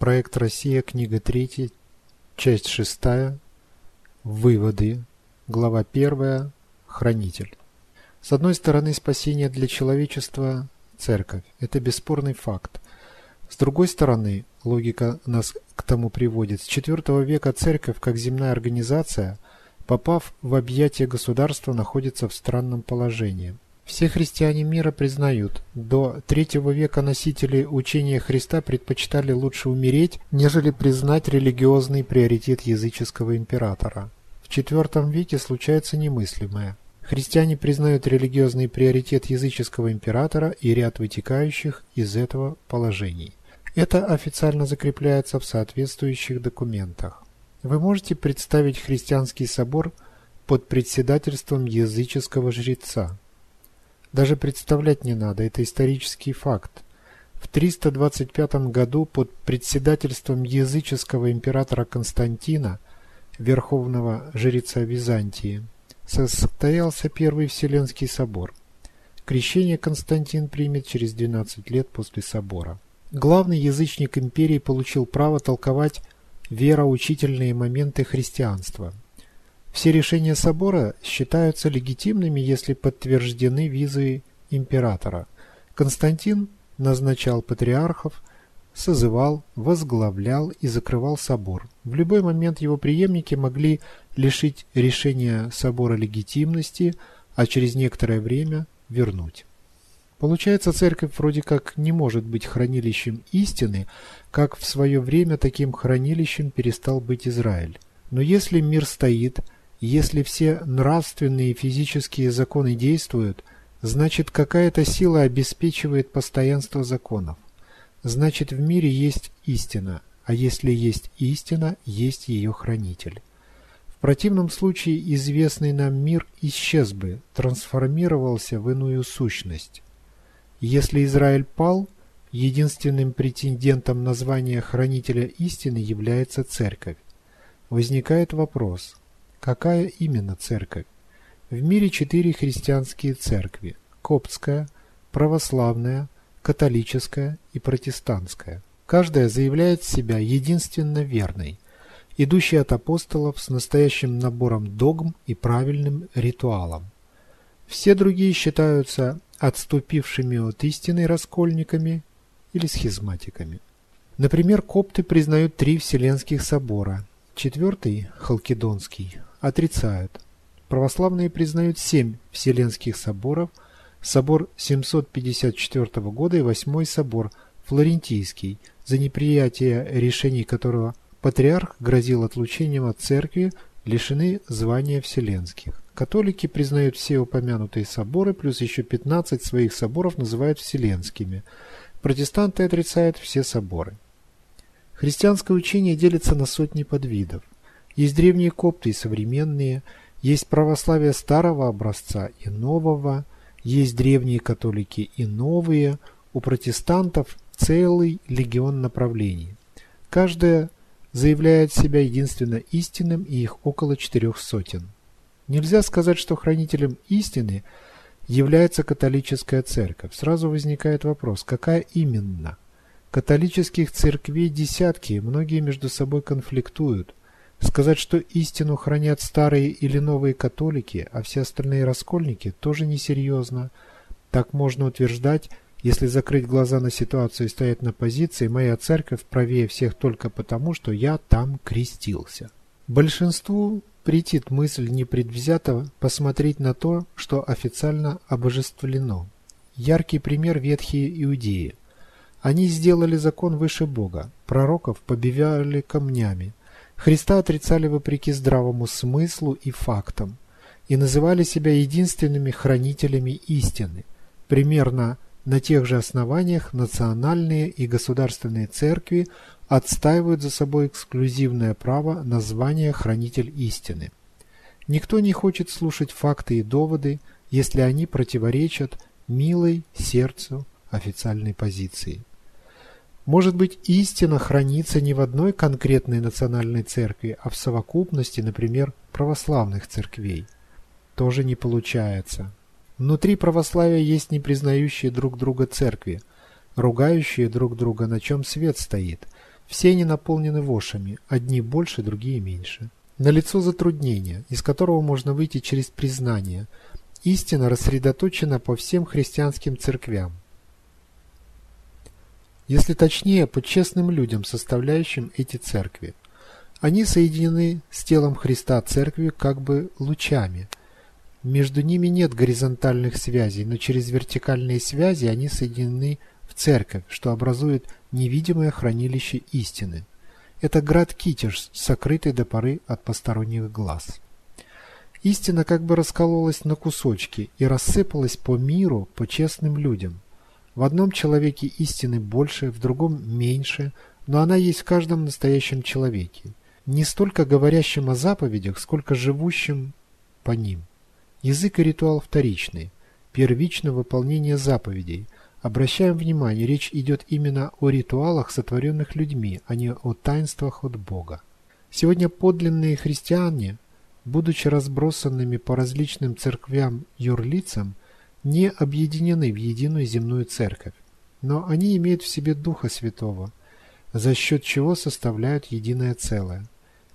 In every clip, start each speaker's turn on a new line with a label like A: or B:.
A: Проект «Россия», книга 3, часть 6, Выводы, глава 1, Хранитель. С одной стороны, спасение для человечества – церковь. Это бесспорный факт. С другой стороны, логика нас к тому приводит. С IV века церковь, как земная организация, попав в объятия государства, находится в странном положении – все христиане мира признают, до третьего века носители учения Христа предпочитали лучше умереть, нежели признать религиозный приоритет языческого императора. В IV веке случается немыслимое. Христиане признают религиозный приоритет языческого императора и ряд вытекающих из этого положений. Это официально закрепляется в соответствующих документах. Вы можете представить христианский собор под председательством языческого жреца, даже представлять не надо, это исторический факт. В 325 году под председательством языческого императора Константина, верховного жреца Византии, состоялся Первый Вселенский собор. Крещение Константин примет через 12 лет после собора. Главный язычник империи получил право толковать вероучительные моменты христианства – все решения собора считаются легитимными, если подтверждены визой императора. Константин назначал патриархов, созывал, возглавлял и закрывал собор. В любой момент его преемники могли лишить решения собора легитимности, а через некоторое время вернуть. Получается, церковь вроде как не может быть хранилищем истины, как в свое время таким хранилищем перестал быть Израиль. Но если мир стоит – если все нравственные и физические законы действуют, значит какая-то сила обеспечивает постоянство законов. Значит в мире есть истина, а если есть истина, есть ее хранитель. В противном случае известный нам мир исчез бы, трансформировался в иную сущность. Если Израиль пал, единственным претендентом на звание хранителя истины является церковь. Возникает вопрос – Какая именно церковь? В мире четыре христианские церкви – коптская, православная, католическая и протестантская. Каждая заявляет себя единственно верной, идущей от апостолов с настоящим набором догм и правильным ритуалом. Все другие считаются отступившими от истины раскольниками или схизматиками. Например, копты признают три Вселенских собора, четвертый, Халкидонский, отрицают. Православные признают семь Вселенских соборов, собор 754 года и Восьмой собор Флорентийский, за неприятие решений которого патриарх грозил отлучением от церкви, лишены звания Вселенских. Католики признают все упомянутые соборы, плюс еще 15 своих соборов называют Вселенскими. Протестанты отрицают все соборы. Христианское учение делится на сотни подвидов. Есть древние копты и современные, есть православие старого образца и нового, есть древние католики и новые, у протестантов целый легион направлений. Каждая заявляет себя единственно истинным, и их около четырех сотен. Нельзя сказать, что хранителем истины является католическая церковь. Сразу возникает вопрос, какая именно? Католических церквей десятки, многие между собой конфликтуют. Сказать, что истину хранят старые или новые католики, а все остальные раскольники, тоже несерьезно. Так можно утверждать, если закрыть глаза на ситуацию и стоять на позиции, моя церковь правее всех только потому, что я там крестился. Большинству претит мысль непредвзято посмотреть на то, что официально обожествлено. Яркий пример ветхие иудеи. Они сделали закон выше Бога, пророков побивали камнями, Христа отрицали вопреки здравому смыслу и фактам и называли себя единственными хранителями истины. Примерно на тех же основаниях национальные и государственные церкви отстаивают за собой эксклюзивное право на звание хранитель истины. Никто не хочет слушать факты и доводы, если они противоречат милой сердцу официальной позиции. Может быть, истина хранится не в одной конкретной национальной церкви, а в совокупности, например, православных церквей. Тоже не получается. Внутри православия есть не признающие друг друга церкви, ругающие друг друга, на чем свет стоит. Все они наполнены вошами, одни больше, другие меньше. Налицо затруднение, из которого можно выйти через признание. Истина рассредоточена по всем христианским церквям. Если точнее, по честным людям, составляющим эти церкви. Они соединены с телом Христа церкви как бы лучами. Между ними нет горизонтальных связей, но через вертикальные связи они соединены в церковь, что образует невидимое хранилище истины. Это град Китеж, сокрытый до поры от посторонних глаз. Истина как бы раскололась на кусочки и рассыпалась по миру, по честным людям. В одном человеке истины больше, в другом меньше, но она есть в каждом настоящем человеке. Не столько говорящим о заповедях, сколько живущим по ним. Язык и ритуал вторичны, первично выполнение заповедей – Обращаем внимание, речь идет именно о ритуалах, сотворенных людьми, а не о таинствах от Бога. Сегодня подлинные христиане, будучи разбросанными по различным церквям-юрлицам, не объединены в единую земную церковь, но они имеют в себе Духа Святого, за счет чего составляют единое целое.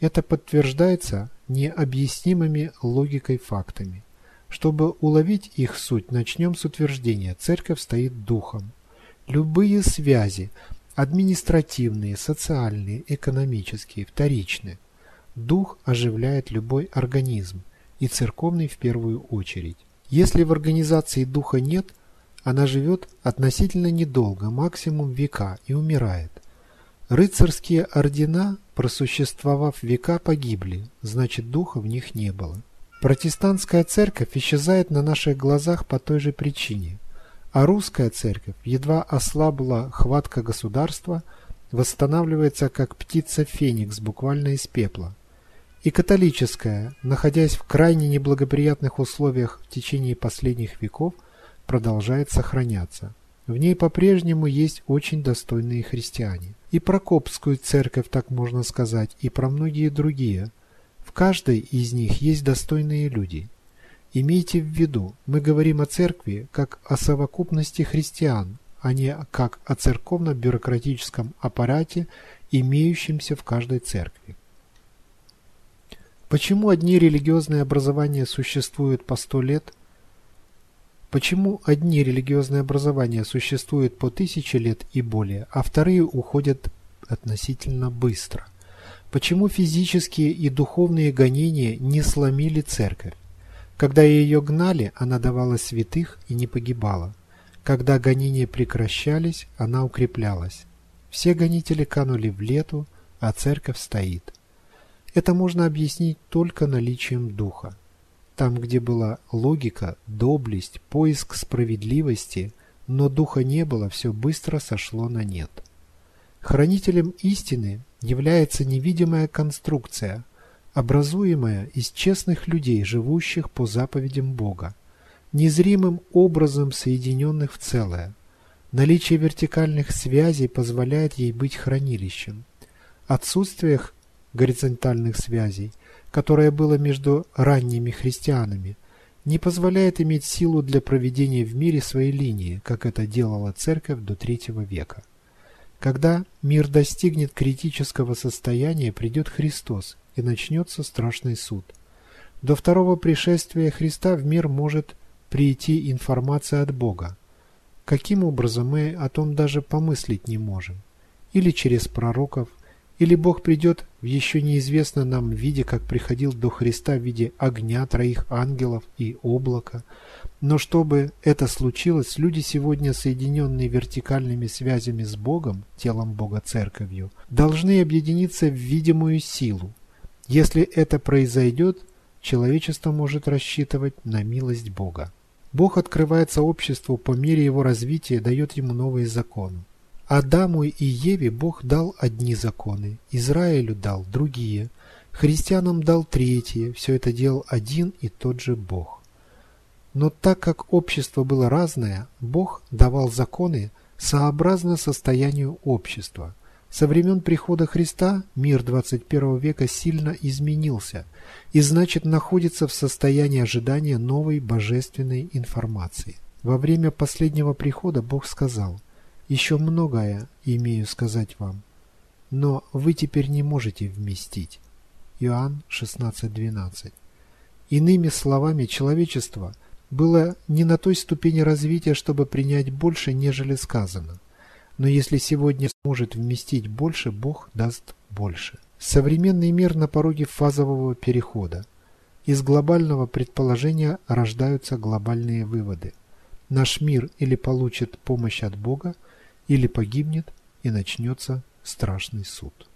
A: Это подтверждается необъяснимыми логикой фактами. Чтобы уловить их суть, начнем с утверждения «Церковь стоит духом». Любые связи – административные, социальные, экономические, вторичны. Дух оживляет любой организм, и церковный в первую очередь. Если в организации духа нет, она живет относительно недолго, максимум века, и умирает. Рыцарские ордена, просуществовав века, погибли, значит духа в них не было. Протестантская церковь исчезает на наших глазах по той же причине, а русская церковь, едва ослабла хватка государства, восстанавливается как птица Феникс буквально из пепла. И католическая, находясь в крайне неблагоприятных условиях в течение последних веков, продолжает сохраняться. В ней по-прежнему есть очень достойные христиане. И про Копскую церковь так можно сказать, и про многие другие – в каждой из них есть достойные люди. Имейте в виду, мы говорим о церкви как о совокупности христиан, а не как о церковно-бюрократическом аппарате, имеющемся в каждой церкви. Почему одни религиозные образования существуют по сто лет? Почему одни религиозные образования существуют по тысяче лет и более, а вторые уходят относительно быстро? Почему физические и духовные гонения не сломили церковь? Когда ее гнали, она давала святых и не погибала. Когда гонения прекращались, она укреплялась. Все гонители канули в лету, а церковь стоит. Это можно объяснить только наличием духа. Там, где была логика, доблесть, поиск справедливости, но духа не было, все быстро сошло на нет. Хранителем истины является невидимая конструкция, образуемая из честных людей, живущих по заповедям Бога, незримым образом соединенных в целое. Наличие вертикальных связей позволяет ей быть хранилищем. Отсутствие горизонтальных связей, которое было между ранними христианами, не позволяет иметь силу для проведения в мире своей линии, как это делала церковь до третьего века. Когда мир достигнет критического состояния, придет Христос, и начнется страшный суд. До второго пришествия Христа в мир может прийти информация от Бога. Каким образом мы о том даже помыслить не можем? Или через пророков, или Бог придет в еще неизвестном нам виде, как приходил до Христа в виде огня, троих ангелов и облака. Но чтобы это случилось, люди сегодня, соединенные вертикальными связями с Богом, телом Бога Церковью, должны объединиться в видимую силу. Если это произойдет, человечество может рассчитывать на милость Бога. Бог открывается обществу по мере его развития, дает ему новые законы. Адаму и Еве Бог дал одни законы, Израилю дал другие, христианам дал третьи, все это делал один и тот же Бог. Но так как общество было разное, Бог давал законы сообразно состоянию общества. Со времен прихода Христа мир 21 века сильно изменился и значит находится в состоянии ожидания новой божественной информации. Во время последнего прихода Бог сказал – еще многое имею сказать вам, но вы теперь не можете вместить. Иоанн 16.12. Иными словами, человечество было не на той ступени развития, чтобы принять больше, нежели сказано. Но если сегодня сможет вместить больше, Бог даст больше. Современный мир на пороге фазового перехода. Из глобального предположения рождаются глобальные выводы. Наш мир или получит помощь от Бога, или погибнет и начнется страшный суд.